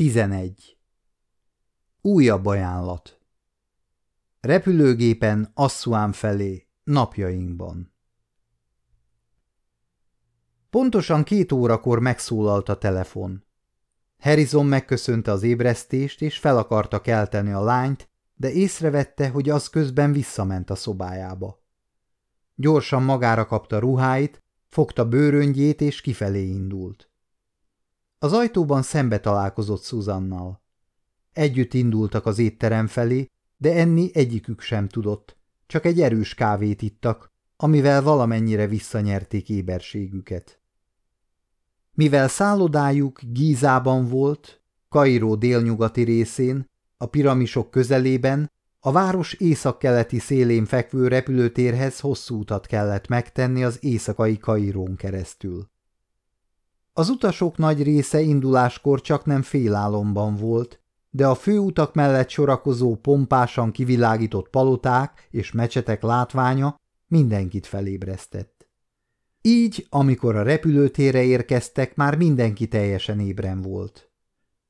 11. Újabb ajánlat Repülőgépen Assuán felé, napjainkban. Pontosan két órakor megszólalt a telefon. Harrison megköszönte az ébresztést, és fel akarta kelteni a lányt, de észrevette, hogy az közben visszament a szobájába. Gyorsan magára kapta ruháit, fogta bőröngyét, és kifelé indult. Az ajtóban szembe találkozott Szuzannal. Együtt indultak az étterem felé, de enni egyikük sem tudott, csak egy erős kávét ittak, amivel valamennyire visszanyerték éberségüket. Mivel szállodájuk Gízában volt, Kairó délnyugati részén, a piramisok közelében, a város északkeleti szélén fekvő repülőtérhez hosszú utat kellett megtenni az éjszakai Kairón keresztül. Az utasok nagy része induláskor csak nem félálomban volt, de a főutak mellett sorakozó pompásan kivilágított paloták és mecsetek látványa mindenkit felébresztett. Így, amikor a repülőtérre érkeztek, már mindenki teljesen ébren volt.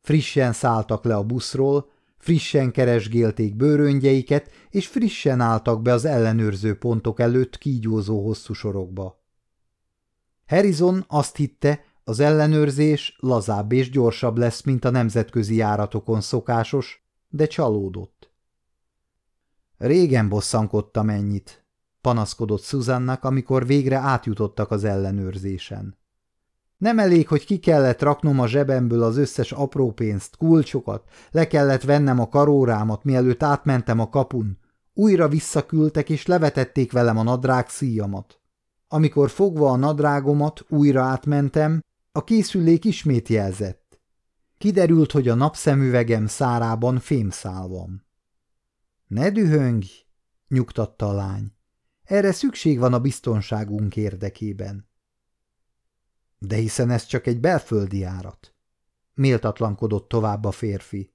Frissen szálltak le a buszról, frissen keresgélték bőröngyeiket, és frissen álltak be az ellenőrző pontok előtt kígyózó hosszú sorokba. Harrison azt hitte, az ellenőrzés lazább és gyorsabb lesz, mint a nemzetközi járatokon szokásos, de csalódott. Régen bosszankodtam ennyit, panaszkodott Szuzannak, amikor végre átjutottak az ellenőrzésen. Nem elég, hogy ki kellett raknom a zsebemből az összes apró pénzt, kulcsokat, le kellett vennem a karórámat, mielőtt átmentem a kapun. Újra visszaküldtek és levetették velem a nadrág szíjamat. Amikor fogva a nadrágomat újra átmentem, a készülék ismét jelzett. Kiderült, hogy a napszemüvegem szárában fémszál van. Ne dühöngj, nyugtatta a lány. Erre szükség van a biztonságunk érdekében. De hiszen ez csak egy belföldi járat. Méltatlankodott tovább a férfi.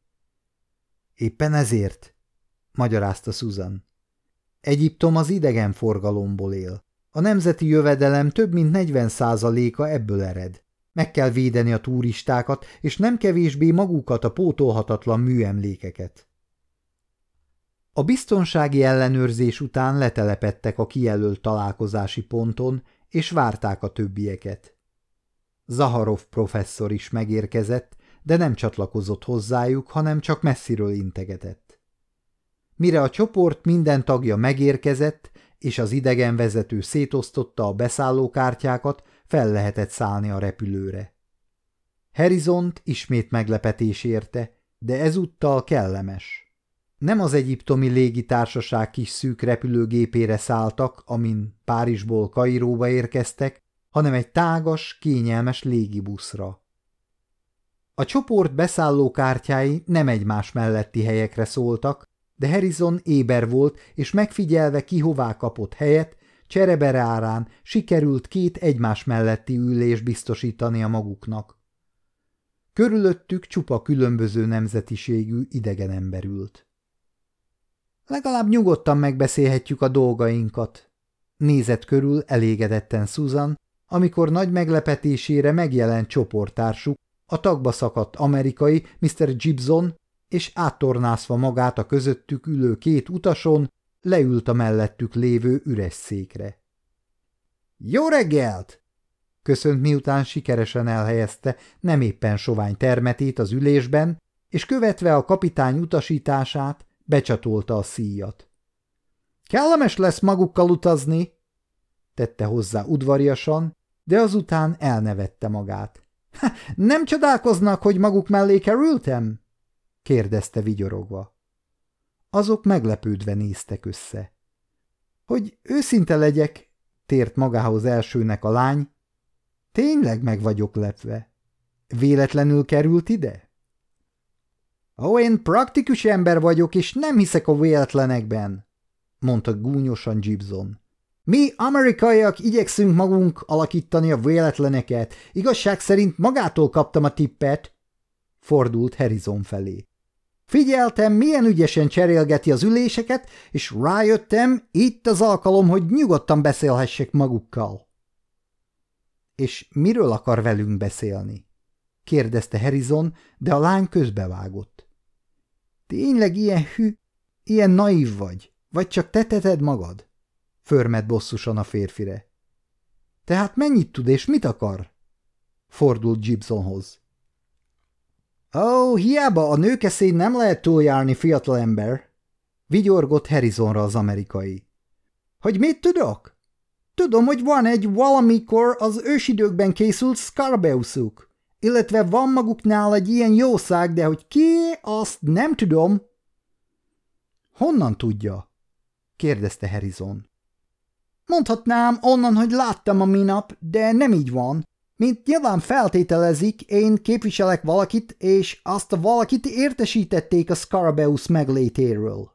Éppen ezért, magyarázta Susan. Egyiptom az idegenforgalomból él. A nemzeti jövedelem több mint 40 százaléka ebből ered. Meg kell védeni a turistákat, és nem kevésbé magukat a pótolhatatlan műemlékeket. A biztonsági ellenőrzés után letelepettek a kijelölt találkozási ponton, és várták a többieket. Zaharov professzor is megérkezett, de nem csatlakozott hozzájuk, hanem csak messziről integetett. Mire a csoport minden tagja megérkezett, és az idegenvezető szétosztotta a beszállókártyákat, fel lehetett szállni a repülőre. Herizont ismét meglepetés érte, de ezúttal kellemes. Nem az egyiptomi légitársaság kis szűk repülőgépére szálltak, amin Párizsból Kairóba érkeztek, hanem egy tágas, kényelmes légibuszra. A csoport beszállókártyái nem egymás melletti helyekre szóltak, de Harrison éber volt, és megfigyelve ki hová kapott helyet, cserebere árán sikerült két egymás melletti ülés biztosítani a maguknak. Körülöttük csupa különböző nemzetiségű idegen ember ült. Legalább nyugodtan megbeszélhetjük a dolgainkat. Nézett körül elégedetten Susan, amikor nagy meglepetésére megjelent csoporttársuk, a tagba szakadt amerikai Mr. Gibson, és áttornászva magát a közöttük ülő két utason, leült a mellettük lévő üres székre. – Jó reggelt! – köszönt miután sikeresen elhelyezte nem éppen sovány termetét az ülésben, és követve a kapitány utasítását becsatolta a szíjat. – Kellemes lesz magukkal utazni! – tette hozzá udvariasan, de azután elnevette magát. – Nem csodálkoznak, hogy maguk mellé kerültem? – kérdezte vigyorogva. Azok meglepődve néztek össze. Hogy őszinte legyek, tért magához elsőnek a lány, tényleg meg vagyok lepve. Véletlenül került ide? Ó, én praktikus ember vagyok, és nem hiszek a véletlenekben, mondta gúnyosan Gibson. Mi, amerikaiak, igyekszünk magunk alakítani a véletleneket. Igazság szerint magától kaptam a tippet, fordult Harrison felé. Figyeltem, milyen ügyesen cserélgeti az üléseket, és rájöttem, itt az alkalom, hogy nyugodtan beszélhessek magukkal. És miről akar velünk beszélni? kérdezte Harrison, de a lány közbevágott. Tényleg ilyen hű, ilyen naív vagy, vagy csak te teted magad? Förmet bosszusan a férfire. Tehát mennyit tud és mit akar? Fordult Gibsonhoz. Ó, oh, hiába a nőkeszény nem lehet túljárni, fiatalember, vigyorgott Harrisonra az amerikai. Hogy mit tudok? Tudom, hogy van egy valamikor az ősidőkben készült Scarbeusuk, illetve van maguknál egy ilyen jószág, de hogy ki, azt nem tudom. Honnan tudja? kérdezte Harrison. Mondhatnám onnan, hogy láttam a minap, de nem így van. Mint nyilván feltételezik, én képviselek valakit, és azt a valakit értesítették a Scarabeus meglétéről.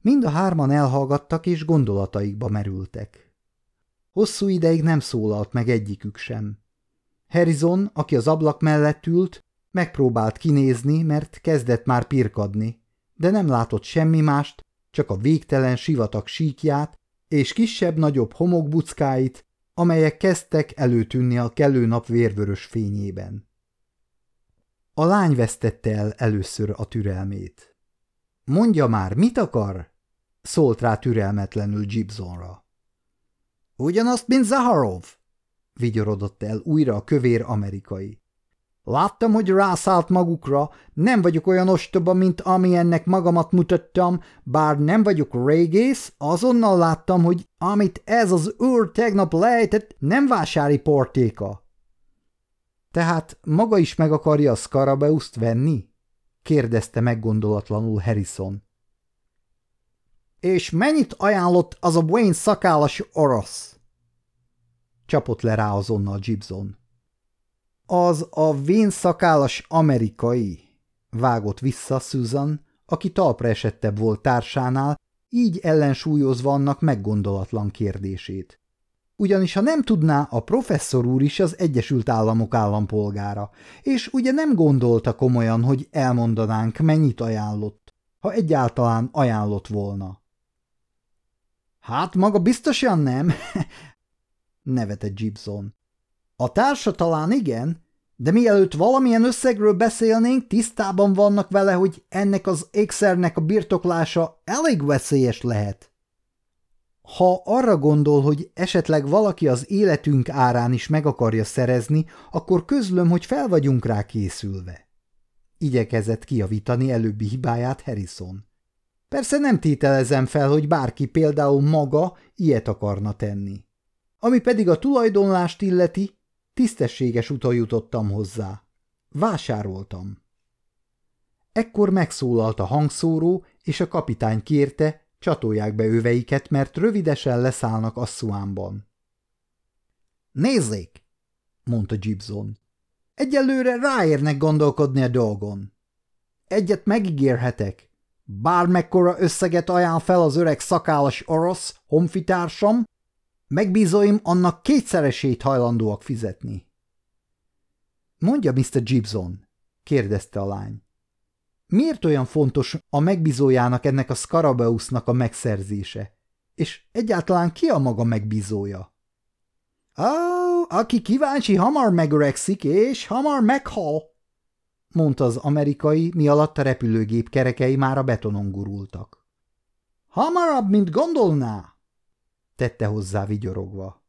Mind a hárman elhallgattak, és gondolataikba merültek. Hosszú ideig nem szólalt meg egyikük sem. Harrison, aki az ablak mellett ült, megpróbált kinézni, mert kezdett már pirkadni, de nem látott semmi mást, csak a végtelen sivatag síkját és kisebb-nagyobb homokbuckáit, amelyek kezdtek előtűnni a kellő nap vérvörös fényében. A lány vesztette el először a türelmét. Mondja már, mit akar? szólt rá türelmetlenül Gibsonra. Ugyanazt, mint Zaharov, vigyorodott el újra a kövér amerikai. Láttam, hogy rászállt magukra, nem vagyok olyan ostoba, mint amilyennek magamat mutattam, bár nem vagyok régész, azonnal láttam, hogy amit ez az úr tegnap lejtett, nem vásári portéka. Tehát maga is meg akarja a Scarabeuszt venni? kérdezte meggondolatlanul Harrison. És mennyit ajánlott az a Wayne szakállas orosz? Csapott le rá azonnal Gibson. Az a vén szakállas amerikai, vágott vissza Susan, aki talpra esettebb volt társánál, így ellensúlyozva annak meggondolatlan kérdését. Ugyanis ha nem tudná, a professzor úr is az Egyesült Államok állampolgára, és ugye nem gondolta komolyan, hogy elmondanánk, mennyit ajánlott, ha egyáltalán ajánlott volna. Hát maga biztosan nem, nevetett Gibson. A társa talán igen, de mielőtt valamilyen összegről beszélnénk, tisztában vannak vele, hogy ennek az ékszernek a birtoklása elég veszélyes lehet. Ha arra gondol, hogy esetleg valaki az életünk árán is meg akarja szerezni, akkor közlöm, hogy fel vagyunk rá készülve. Igyekezett kiavítani előbbi hibáját Harrison. Persze nem tételezem fel, hogy bárki például maga ilyet akarna tenni. Ami pedig a tulajdonlást illeti, tisztességes úton jutottam hozzá. Vásároltam. Ekkor megszólalt a hangszóró, és a kapitány kérte, csatolják be öveiket, mert rövidesen leszállnak Asszuánban. Nézzék, mondta Gibson. Egyelőre ráérnek gondolkodni a dolgon. Egyet megígérhetek. Bármekkora összeget ajánl fel az öreg szakállas orosz, honfitársam, megbízóim annak kétszeresét hajlandóak fizetni. Mondja, Mr. Gibson, kérdezte a lány. Miért olyan fontos a megbízójának ennek a Scarabeusnak a megszerzése? És egyáltalán ki a maga megbízója? Ó, aki kíváncsi, hamar megöregszik, és hamar meghal, mondta az amerikai, mi alatt a repülőgép kerekei már a betonon gurultak. Hamarabb, mint gondolná, tette hozzá vigyorogva.